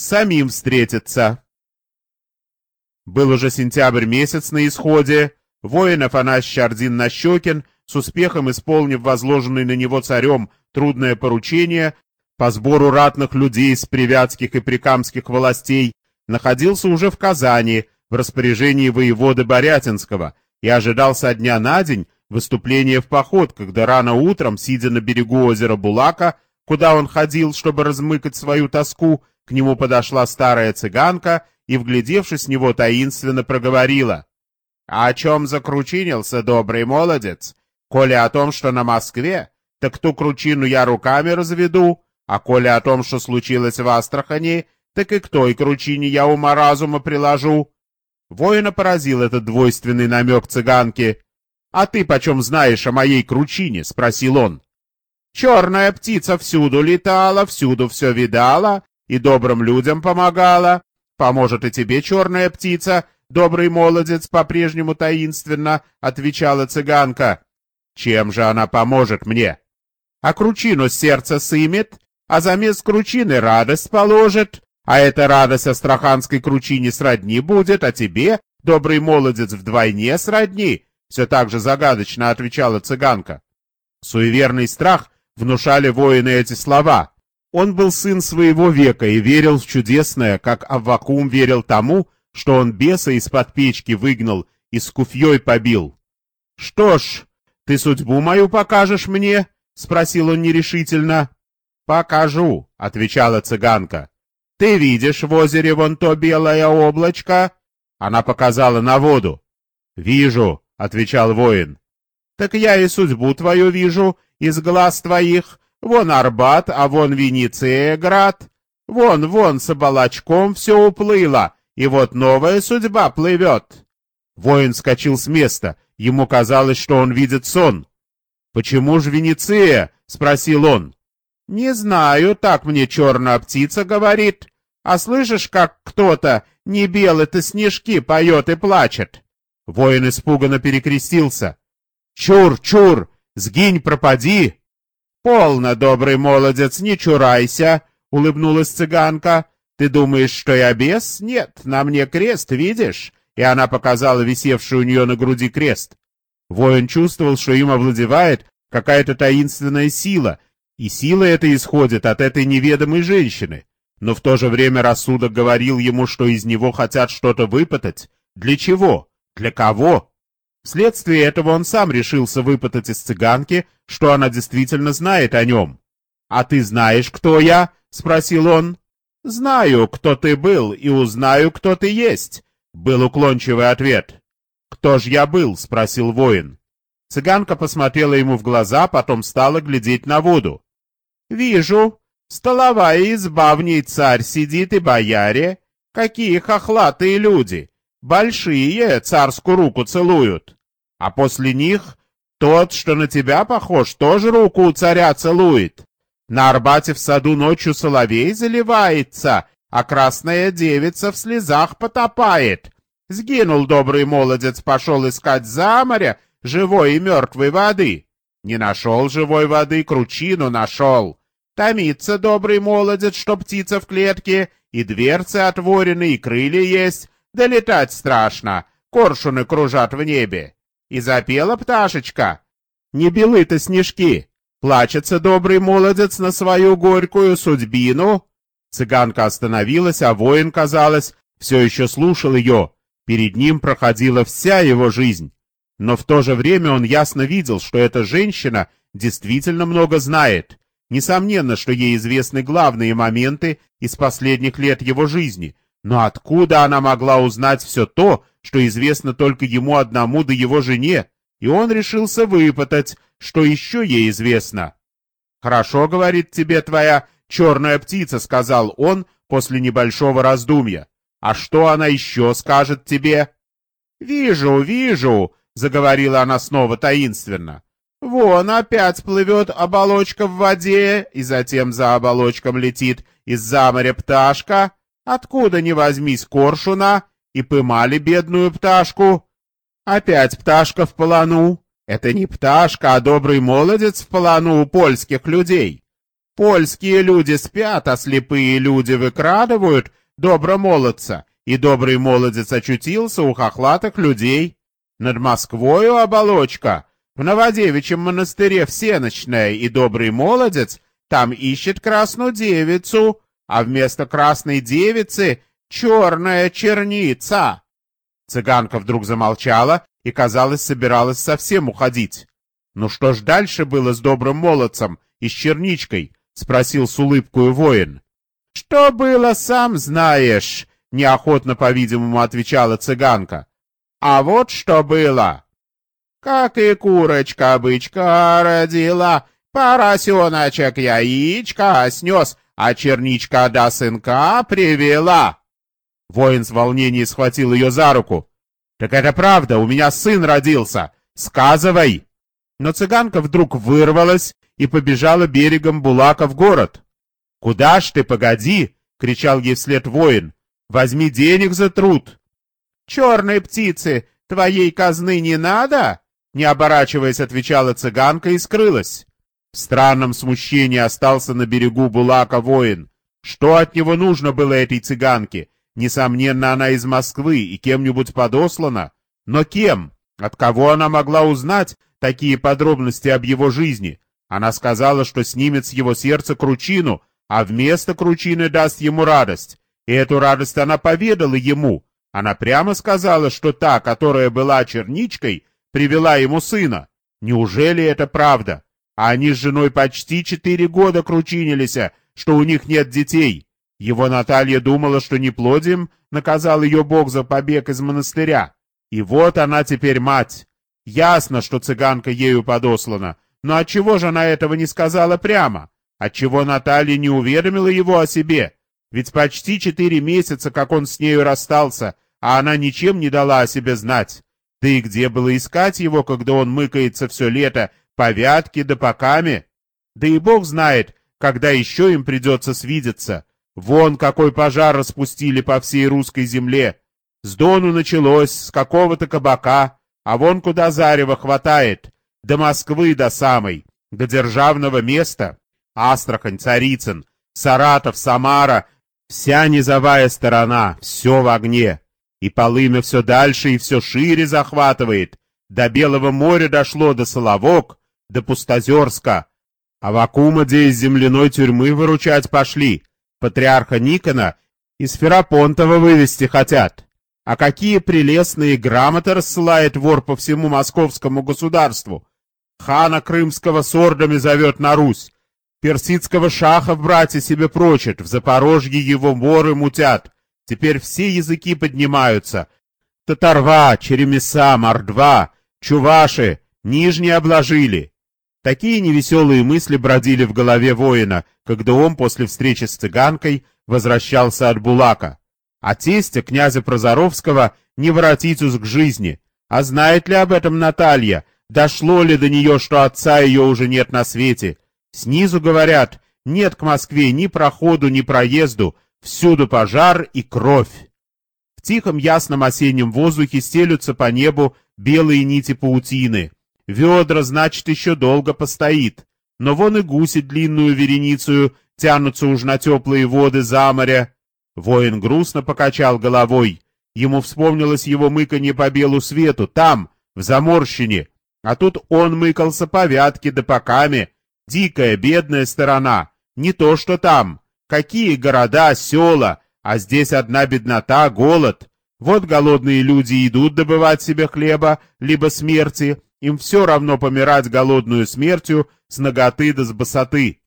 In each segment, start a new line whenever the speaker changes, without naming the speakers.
самим встретиться. Был уже сентябрь месяц на исходе, воин Афанасий Щардин-Нащекин, с успехом исполнив возложенное на него царем трудное поручение по сбору ратных людей с привятских и прикамских властей, находился уже в Казани, в распоряжении воеводы Борятинского, и ожидал со дня на день выступления в поход, когда рано утром, сидя на берегу озера Булака, куда он ходил, чтобы размыкать свою тоску, к нему подошла старая цыганка и, вглядевшись в него, таинственно проговорила. «А о чем закручинился добрый молодец? Коли о том, что на Москве, так ту кручину я руками разведу, а коли о том, что случилось в Астрахани, так и к той кручине я ума разума приложу». Воина поразил этот двойственный намек цыганки. «А ты почем знаешь о моей кручине?» — спросил он. «Черная птица всюду летала, всюду все видала и добрым людям помогала. Поможет и тебе черная птица, добрый молодец, по-прежнему таинственно», — отвечала цыганка. «Чем же она поможет мне?» «А кручину сердце сымет, а замес кручины радость положит, а эта радость астраханской кручине сродни будет, а тебе, добрый молодец, вдвойне сродни, все так же загадочно отвечала цыганка. Суеверный страх внушали воины эти слова. Он был сын своего века и верил в чудесное, как Аввакум верил тому, что он беса из-под печки выгнал и с куфьей побил. — Что ж, ты судьбу мою покажешь мне? — спросил он нерешительно. — Покажу, — отвечала цыганка. Ты видишь в озере вон то белое облачко? Она показала на воду. Вижу, отвечал воин. Так я и судьбу твою вижу из глаз твоих. Вон Арбат, а вон Венеция град. Вон, вон, с оболочком все уплыло, и вот новая судьба плывет. Воин скочил с места. Ему казалось, что он видит сон. «Почему же Венеция?» — спросил он. «Не знаю, так мне черная птица говорит. А слышишь, как кто-то, не белый-то снежки, поет и плачет?» Воин испуганно перекрестился. «Чур, чур! Сгинь, пропади!» «Полно, добрый молодец, не чурайся!» — улыбнулась цыганка. «Ты думаешь, что я бес? Нет, на мне крест, видишь?» И она показала висевший у нее на груди крест. Воин чувствовал, что им овладевает какая-то таинственная сила, и сила эта исходит от этой неведомой женщины но в то же время рассудок говорил ему, что из него хотят что-то выпытать. Для чего? Для кого? Вследствие этого он сам решился выпытать из цыганки, что она действительно знает о нем. «А ты знаешь, кто я?» — спросил он. «Знаю, кто ты был, и узнаю, кто ты есть», — был уклончивый ответ. «Кто ж я был?» — спросил воин. Цыганка посмотрела ему в глаза, потом стала глядеть на воду. «Вижу, Столовая изба, в ней царь сидит и бояре. Какие хохлатые люди! Большие царскую руку целуют. А после них тот, что на тебя похож, тоже руку у царя целует. На Арбате в саду ночью соловей заливается, а красная девица в слезах потопает. Сгинул добрый молодец, пошел искать за моря живой и мертвой воды. Не нашел живой воды, кручину нашел. Томится добрый молодец, что птица в клетке, и дверцы отворены, и крылья есть, да летать страшно, коршуны кружат в небе. И запела пташечка. Не белы-то снежки, плачется добрый молодец на свою горькую судьбину. Цыганка остановилась, а воин, казалось, все еще слушал ее. Перед ним проходила вся его жизнь. Но в то же время он ясно видел, что эта женщина действительно много знает. Несомненно, что ей известны главные моменты из последних лет его жизни, но откуда она могла узнать все то, что известно только ему одному да его жене, и он решился выпытать, что еще ей известно. «Хорошо, — говорит тебе твоя черная птица, — сказал он после небольшого раздумья. А что она еще скажет тебе?» «Вижу, вижу, — заговорила она снова таинственно. Вон опять плывет оболочка в воде, и затем за оболочком летит из-за моря пташка. Откуда ни возьмись коршуна, и пымали бедную пташку. Опять пташка в полону. Это не пташка, а добрый молодец в полону у польских людей. Польские люди спят, а слепые люди выкрадывают добромолодца, и добрый молодец очутился у хохлатых людей. Над Москвою оболочка, в Новодевичьем монастыре всеночная, и добрый молодец там ищет красную девицу, а вместо красной девицы черная черница. Цыганка вдруг замолчала и, казалось, собиралась совсем уходить. «Ну что ж дальше было с добрым молодцем и с черничкой?» — спросил с улыбкой воин. «Что было, сам знаешь», — неохотно, по-видимому, отвечала цыганка. «А вот что было. Как и курочка бычка родила, поросеночек яичко снес, а черничка до сынка привела». Воин с волнением схватил ее за руку. «Так это правда, у меня сын родился! Сказывай!» Но цыганка вдруг вырвалась и побежала берегом Булака в город. «Куда ж ты, погоди!» — кричал ей вслед воин. «Возьми денег за труд!» «Черной птицы, твоей казны не надо?» Не оборачиваясь, отвечала цыганка и скрылась. В странном смущении остался на берегу Булака воин. Что от него нужно было этой цыганке? Несомненно, она из Москвы и кем-нибудь подослана. Но кем? От кого она могла узнать такие подробности об его жизни? Она сказала, что снимет с его сердца кручину, а вместо кручины даст ему радость. И эту радость она поведала ему. Она прямо сказала, что та, которая была черничкой, привела ему сына. Неужели это правда? А они с женой почти четыре года кручинились, что у них нет детей. Его Наталья думала, что неплодием наказал ее Бог за побег из монастыря. И вот она теперь мать. Ясно, что цыганка ею подослана, но отчего же она этого не сказала прямо? Отчего Наталья не уведомила его о себе? Ведь почти четыре месяца, как он с нею расстался, а она ничем не дала о себе знать. Да и где было искать его, когда он мыкается все лето по вятке да по? Да и бог знает, когда еще им придется свидеться. Вон какой пожар распустили по всей русской земле. С Дону началось, с какого-то кабака, а вон куда зарева хватает. До Москвы до самой, до державного места. Астрахань, Царицын, Саратов, Самара, вся низовая сторона, все в огне. И полымя все дальше и все шире захватывает. До Белого моря дошло до Соловок, до Пустозерска. А Вакумаде из земляной тюрьмы выручать пошли патриарха Никона из Ферапонтова вывести хотят. А какие прелестные грамоты рассылает вор по всему московскому государству. Хана Крымского с ордами зовет на Русь. Персидского шаха в брате себе прочит, в Запорожье его воры мутят. Теперь все языки поднимаются. Татарва, Черемеса, Мордва, Чуваши, Нижние обложили. Такие невеселые мысли бродили в голове воина, когда он после встречи с цыганкой возвращался от Булака. А тестя князя Прозоровского не воротить уж к жизни. А знает ли об этом Наталья? Дошло ли до нее, что отца ее уже нет на свете? Снизу говорят, нет к Москве ни проходу, ни проезду, всюду пожар и кровь. В тихом ясном осеннем воздухе стелются по небу белые нити паутины. Ведра, значит, еще долго постоит. Но вон и гуси длинную вереницу тянутся уж на теплые воды за моря. Воин грустно покачал головой. Ему вспомнилось его мыканье по белу свету, там, в Заморщине. А тут он мыкался по вятке да по каме. Дикая, бедная сторона. Не то, что там. Какие города, села, а здесь одна беднота, голод. Вот голодные люди идут добывать себе хлеба, либо смерти, им все равно помирать голодную смертью с ноготы да с босоты.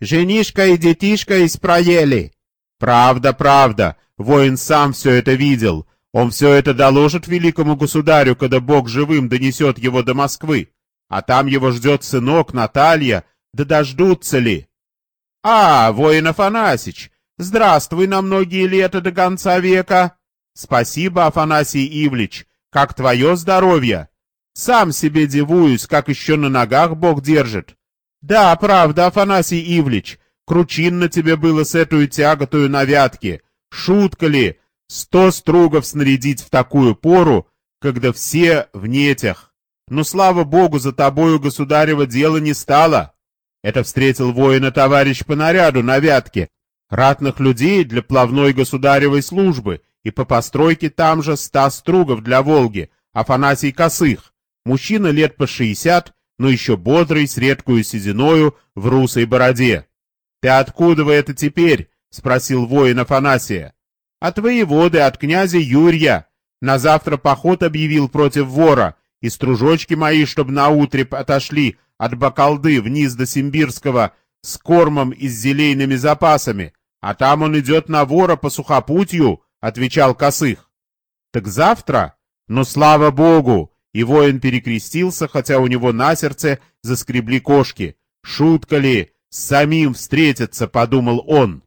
Женишка и детишка испроели. Правда, правда, воин сам все это видел. Он все это доложит великому государю, когда Бог живым донесет его до Москвы. А там его ждет сынок, Наталья, да дождутся ли? А, воин Афанасич, здравствуй на многие лета до конца века. Спасибо, Афанасий Ивлич, как твое здоровье? Сам себе дивуюсь, как еще на ногах Бог держит. Да, правда, Афанасий Ивлич, кручин на тебе было с эту тяготую на вятке. Шутка ли, сто стругов снарядить в такую пору, когда все в нетях. Но, слава Богу, за тобою государево дело не стало. Это встретил воина товарищ по наряду на Вятке, ратных людей для плавной государевой службы, и по постройке там же ста стругов для Волги, Афанасий Косых, мужчина лет по шестьдесят, но еще бодрый, с редкую сединою, в русой бороде. — Ты откуда вы это теперь? — спросил воин Афанасия. — От воеводы, от князя Юрия. На завтра поход объявил против вора, и стружочки мои, чтоб наутре отошли от Бакалды вниз до Симбирского с кормом и с зелейными запасами, а там он идет на вора по сухопутью, — отвечал Косых. — Так завтра? Но слава богу! И воин перекрестился, хотя у него на сердце заскребли кошки. Шутка ли? С самим встретиться, — подумал он.